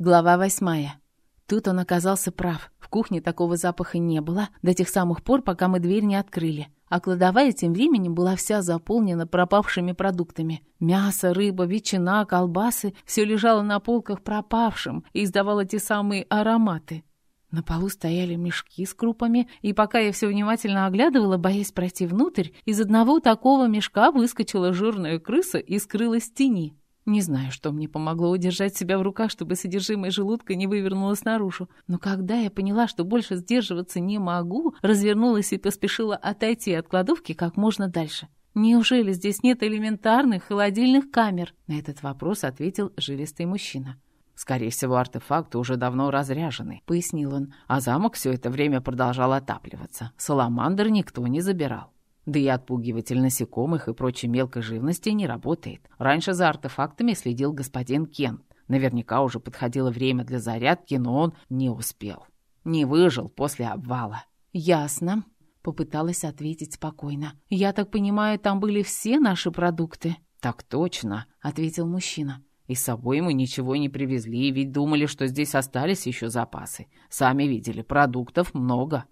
Глава восьмая. Тут он оказался прав. В кухне такого запаха не было до тех самых пор, пока мы дверь не открыли. А кладовая тем временем была вся заполнена пропавшими продуктами. Мясо, рыба, ветчина, колбасы — все лежало на полках пропавшим и издавало те самые ароматы. На полу стояли мешки с крупами, и пока я все внимательно оглядывала, боясь пройти внутрь, из одного такого мешка выскочила жирная крыса и скрылась в тени. Не знаю, что мне помогло удержать себя в руках, чтобы содержимое желудка не вывернулось наружу. Но когда я поняла, что больше сдерживаться не могу, развернулась и поспешила отойти от кладовки как можно дальше. Неужели здесь нет элементарных холодильных камер? На этот вопрос ответил жилистый мужчина. «Скорее всего, артефакты уже давно разряжены», — пояснил он. «А замок все это время продолжал отапливаться. Саламандр никто не забирал». Да и отпугиватель насекомых и прочей мелкой живности не работает. Раньше за артефактами следил господин Кен. Наверняка уже подходило время для зарядки, но он не успел. Не выжил после обвала. «Ясно», — попыталась ответить спокойно. «Я так понимаю, там были все наши продукты?» «Так точно», — ответил мужчина. «И с собой мы ничего не привезли, ведь думали, что здесь остались еще запасы. Сами видели, продуктов много»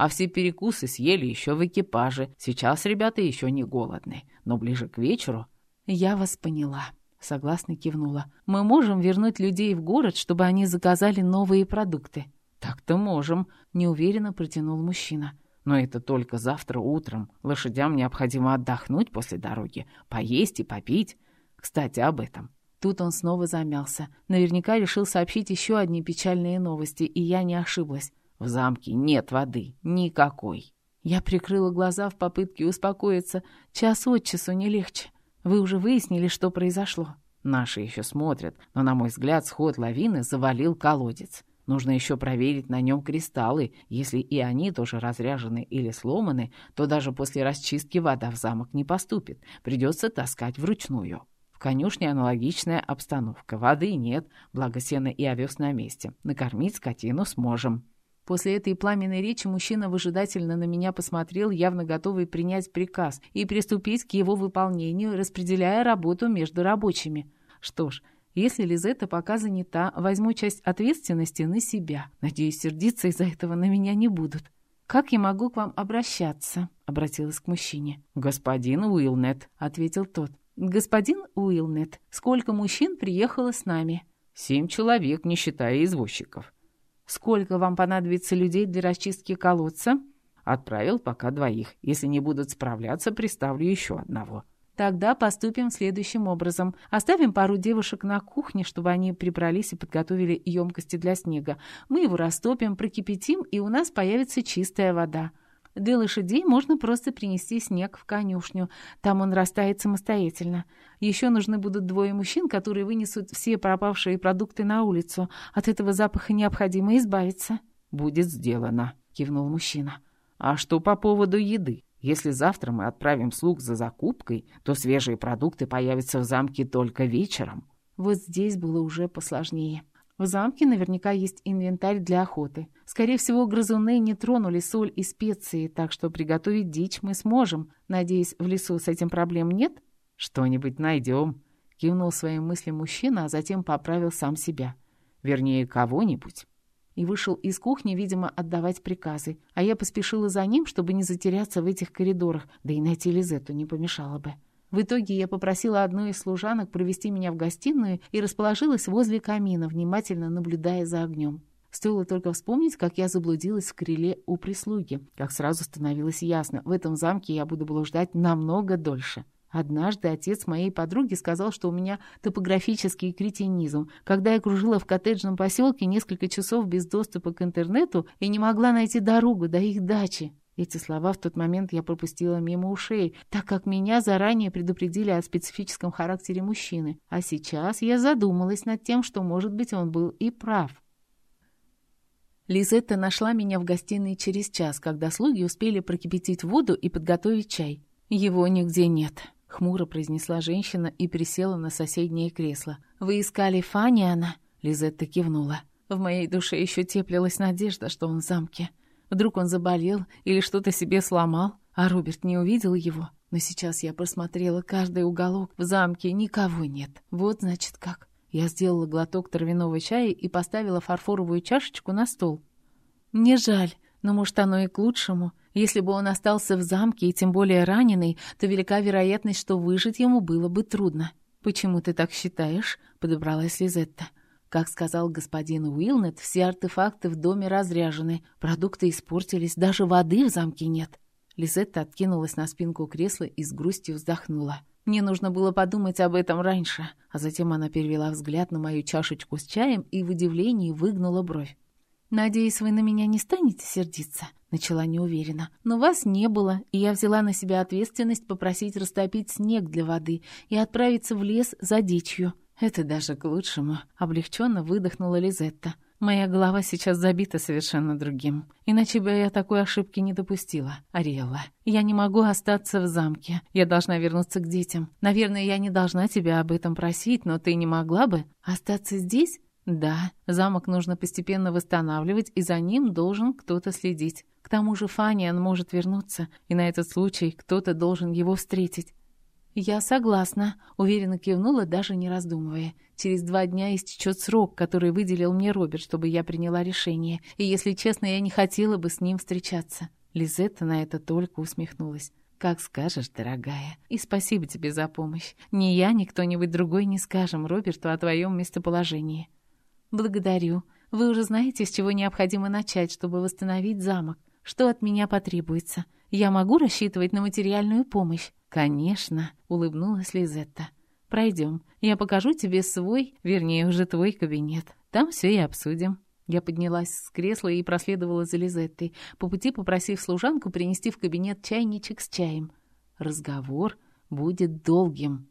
а все перекусы съели еще в экипаже. Сейчас ребята еще не голодны, но ближе к вечеру... Я вас поняла. Согласно кивнула. Мы можем вернуть людей в город, чтобы они заказали новые продукты. Так-то можем, неуверенно протянул мужчина. Но это только завтра утром. Лошадям необходимо отдохнуть после дороги, поесть и попить. Кстати, об этом. Тут он снова замялся. Наверняка решил сообщить еще одни печальные новости, и я не ошиблась. В замке нет воды. Никакой. Я прикрыла глаза в попытке успокоиться. Час от часу не легче. Вы уже выяснили, что произошло? Наши еще смотрят, но, на мой взгляд, сход лавины завалил колодец. Нужно еще проверить на нем кристаллы. Если и они тоже разряжены или сломаны, то даже после расчистки вода в замок не поступит. Придется таскать вручную. В конюшне аналогичная обстановка. Воды нет, благо сена и овес на месте. Накормить скотину сможем. После этой пламенной речи мужчина выжидательно на меня посмотрел, явно готовый принять приказ и приступить к его выполнению, распределяя работу между рабочими. Что ж, если Лизетта пока занята, возьму часть ответственности на себя. Надеюсь, сердиться из-за этого на меня не будут. «Как я могу к вам обращаться?» — обратилась к мужчине. «Господин Уилнет», — ответил тот. «Господин Уилнет, сколько мужчин приехало с нами?» «Семь человек, не считая извозчиков». Сколько вам понадобится людей для расчистки колодца? Отправил пока двоих. Если не будут справляться, приставлю еще одного. Тогда поступим следующим образом. Оставим пару девушек на кухне, чтобы они прибрались и подготовили емкости для снега. Мы его растопим, прокипятим, и у нас появится чистая вода. Для лошадей можно просто принести снег в конюшню. Там он растает самостоятельно. Еще нужны будут двое мужчин, которые вынесут все пропавшие продукты на улицу. От этого запаха необходимо избавиться». «Будет сделано», — кивнул мужчина. «А что по поводу еды? Если завтра мы отправим слуг за закупкой, то свежие продукты появятся в замке только вечером». Вот здесь было уже посложнее. В замке наверняка есть инвентарь для охоты. Скорее всего, грызуны не тронули соль и специи, так что приготовить дичь мы сможем. Надеюсь, в лесу с этим проблем нет? Что-нибудь найдем. Кивнул своим мыслям мужчина, а затем поправил сам себя. Вернее, кого-нибудь. И вышел из кухни, видимо, отдавать приказы. А я поспешила за ним, чтобы не затеряться в этих коридорах, да и найти Лизетту не помешало бы. В итоге я попросила одну из служанок провести меня в гостиную и расположилась возле камина, внимательно наблюдая за огнем. Стоило только вспомнить, как я заблудилась в крыле у прислуги. Как сразу становилось ясно, в этом замке я буду блуждать намного дольше. Однажды отец моей подруги сказал, что у меня топографический кретинизм, когда я кружила в коттеджном поселке несколько часов без доступа к интернету и не могла найти дорогу до их дачи. Эти слова в тот момент я пропустила мимо ушей, так как меня заранее предупредили о специфическом характере мужчины. А сейчас я задумалась над тем, что, может быть, он был и прав. Лизетта нашла меня в гостиной через час, когда слуги успели прокипятить воду и подготовить чай. «Его нигде нет», — хмуро произнесла женщина и присела на соседнее кресло. «Вы искали Фаниана?» — Лизетта кивнула. В моей душе еще теплилась надежда, что он в замке. Вдруг он заболел или что-то себе сломал, а Роберт не увидел его. Но сейчас я просмотрела каждый уголок. В замке никого нет. Вот значит как. Я сделала глоток травяного чая и поставила фарфоровую чашечку на стол. «Мне жаль, но, может, оно и к лучшему. Если бы он остался в замке, и тем более раненый, то велика вероятность, что выжить ему было бы трудно». «Почему ты так считаешь?» — подобралась Лизетта. Как сказал господин Уилнет, все артефакты в доме разряжены, продукты испортились, даже воды в замке нет. Лизетта откинулась на спинку кресла и с грустью вздохнула. Мне нужно было подумать об этом раньше. А затем она перевела взгляд на мою чашечку с чаем и в удивлении выгнула бровь. «Надеюсь, вы на меня не станете сердиться?» Начала неуверенно. «Но вас не было, и я взяла на себя ответственность попросить растопить снег для воды и отправиться в лес за дичью. Это даже к лучшему», — облегченно выдохнула Лизетта. Моя голова сейчас забита совершенно другим. Иначе бы я такой ошибки не допустила, Ариэлла. Я не могу остаться в замке. Я должна вернуться к детям. Наверное, я не должна тебя об этом просить, но ты не могла бы остаться здесь? Да, замок нужно постепенно восстанавливать, и за ним должен кто-то следить. К тому же Фаниан может вернуться, и на этот случай кто-то должен его встретить. «Я согласна», — уверенно кивнула, даже не раздумывая. «Через два дня истечет срок, который выделил мне Роберт, чтобы я приняла решение, и, если честно, я не хотела бы с ним встречаться». Лизетта на это только усмехнулась. «Как скажешь, дорогая. И спасибо тебе за помощь. Ни я, ни кто-нибудь другой не скажем Роберту о твоем местоположении». «Благодарю. Вы уже знаете, с чего необходимо начать, чтобы восстановить замок. Что от меня потребуется? Я могу рассчитывать на материальную помощь?» «Конечно», — улыбнулась Лизетта. «Пройдем. Я покажу тебе свой, вернее, уже твой кабинет. Там все и обсудим». Я поднялась с кресла и проследовала за Лизеттой, по пути попросив служанку принести в кабинет чайничек с чаем. Разговор будет долгим.